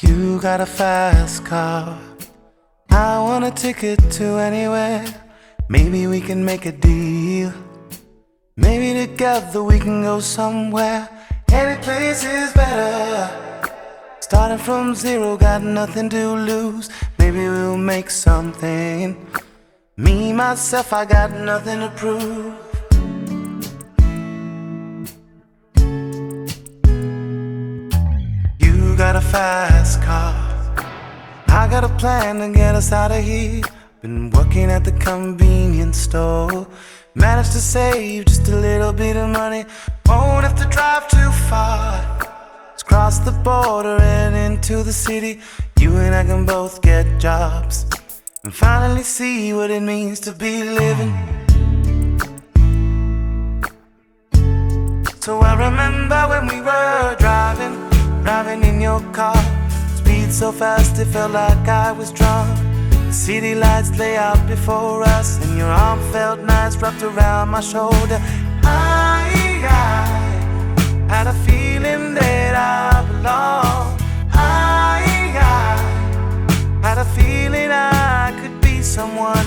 You got a fast car. I want a ticket to anywhere. Maybe we can make a deal. Maybe together we can go somewhere. Any place is better. Starting from zero, got nothing to lose. Maybe we'll make something. Me, myself, I got nothing to prove. Fast car. I got a plan to get us out of here. Been working at the convenience store. Managed to save just a little bit of money. Won't have to drive too far. Let's cross the border and into the city. You and I can both get jobs and finally see what it means to be living. So I remember when we were driving, driving in your car. Speed so fast it felt like I was drunk. The city lights lay out before us, and your arm felt nice wrapped around my shoulder. I, I had a feeling that I belong. I, I had a feeling I could be someone,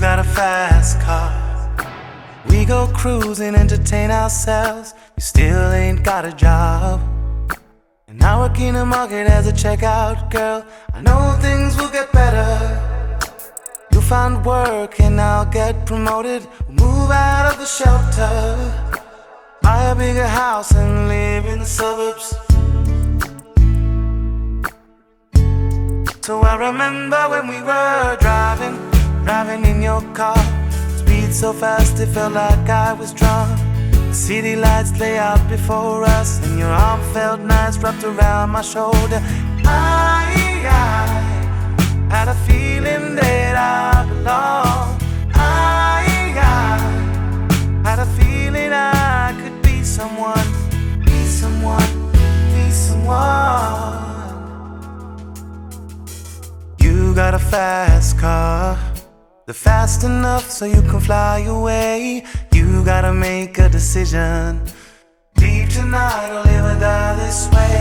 got a fast car. We go cruising, entertain ourselves. You still ain't got a job. And I work in the market as a checkout girl. I know things will get better. You'll find work and I'll get promoted. We'll move out of the shelter. Buy a bigger house and live in the suburbs. So I remember when we were driving, driving in your car. Speed so fast it felt like I was drunk. The city lights lay out before us, and your arm felt nice wrapped around my shoulder. I, I had a feeling that I belong. I, I had a feeling I could be someone, be someone, be someone. You got a fast car. Fast enough so you can fly away. You gotta make a decision. Leave tonight live or die this way.